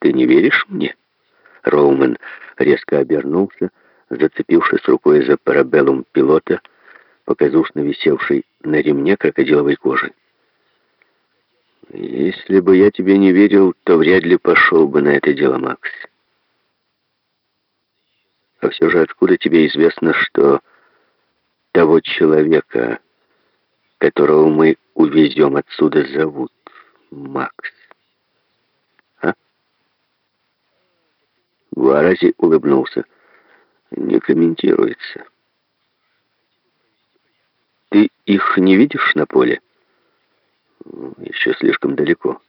Ты не веришь мне?» Роумен резко обернулся, зацепившись рукой за парабеллум пилота, показушно висевший на ремне крокодиловой кожи. «Если бы я тебе не верил, то вряд ли пошел бы на это дело, Макс. А все же откуда тебе известно, что того человека, которого мы увезем отсюда, зовут Макс?» Гуарази улыбнулся. «Не комментируется». «Ты их не видишь на поле?» Еще слишком далеко.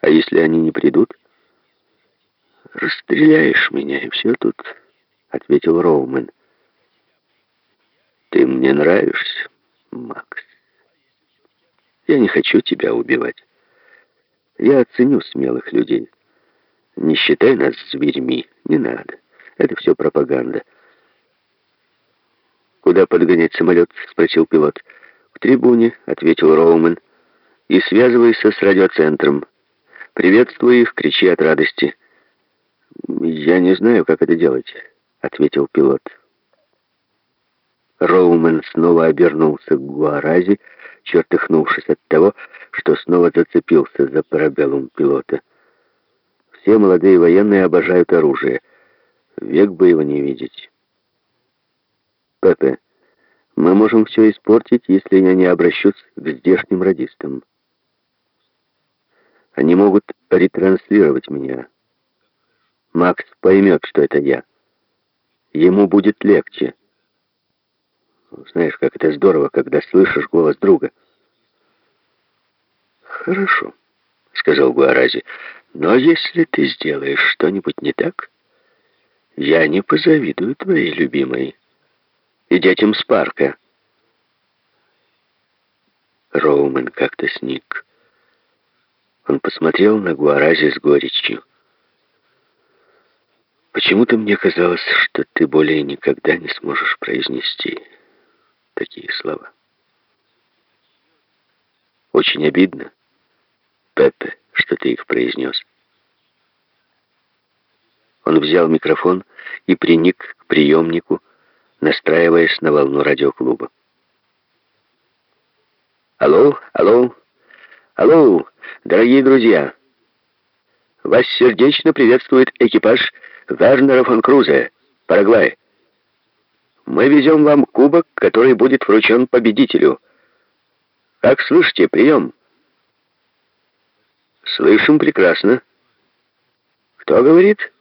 А если они не придут? Расстреляешь меня, и все тут, ответил Роумен. Ты мне нравишься, Макс. Я не хочу тебя убивать. Я оценю смелых людей. Не считай нас зверьми. Не надо. Это все пропаганда. «Куда подгонять самолет?» — спросил пилот трибуне», — ответил Роумен, — «и связывайся с радиоцентром. Приветствуй их, кричи от радости». «Я не знаю, как это делать», — ответил пилот. Роумен снова обернулся к Гуарази, чертыхнувшись от того, что снова зацепился за парабеллум пилота. Все молодые военные обожают оружие. Век бы его не видеть. Пепе, мы можем все испортить, если я не обращусь к здешним радистам. Они могут ретранслировать меня. Макс поймет, что это я. Ему будет легче. Знаешь, как это здорово, когда слышишь голос друга. Хорошо, сказал Гуарази. Но если ты сделаешь что-нибудь не так, я не позавидую твоей любимой и детям с парка. Роумен как-то сник. Он посмотрел на Гуарази с горечью. Почему-то мне казалось, что ты более никогда не сможешь произнести такие слова. Очень обидно, Пепе, что ты их произнес. Он взял микрофон и приник к приемнику, настраиваясь на волну радиоклуба. Алло, алло, алло, дорогие друзья! Вас сердечно приветствует экипаж Вернера фон Крузе, Парагвай. Мы везем вам кубок, который будет вручен победителю. Как слышите, прием? Слышим прекрасно. Кто говорит?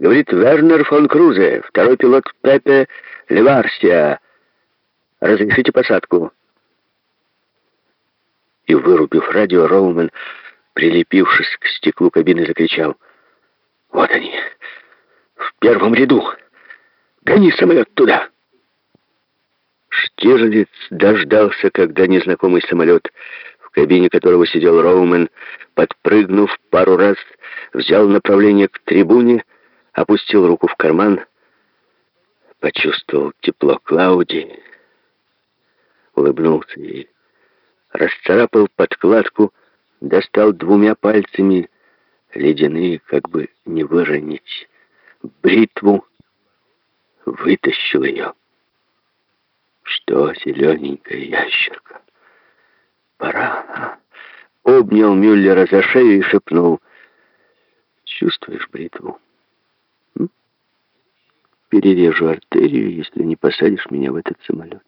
Говорит Вернер фон Крузе, второй пилот Пепе Леварсия. Разрешите посадку. И, вырубив радио, Роумен, прилепившись к стеклу кабины, закричал. «Вот они! В первом ряду! Гони самолет туда!» Штирлиц дождался, когда незнакомый самолет, в кабине которого сидел Роумен, подпрыгнув пару раз, взял направление к трибуне, опустил руку в карман, почувствовал тепло Клауди, улыбнулся ей, расцарапал подкладку, достал двумя пальцами ледяные, как бы не выронить, бритву, вытащил ее. Что, зелененькая ящерка, пора. Обнял Мюллера за шею и шепнул, чувствуешь бритву? Перережу артерию, если не посадишь меня в этот самолет.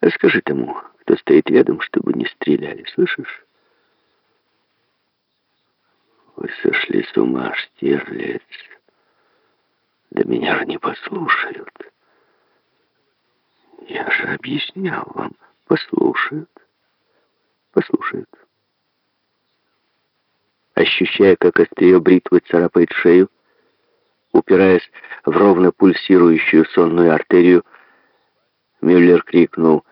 А скажи тому, кто стоит рядом, чтобы не стреляли, слышишь? Вы сошли с ума, Штирлиц. Да меня же не послушают. Я же объяснял вам. Послушают. Послушают. Ощущая, как острие бритвы царапает шею, упираясь в ровно пульсирующую сонную артерию, Мюллер крикнул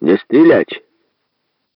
«Не стрелять!»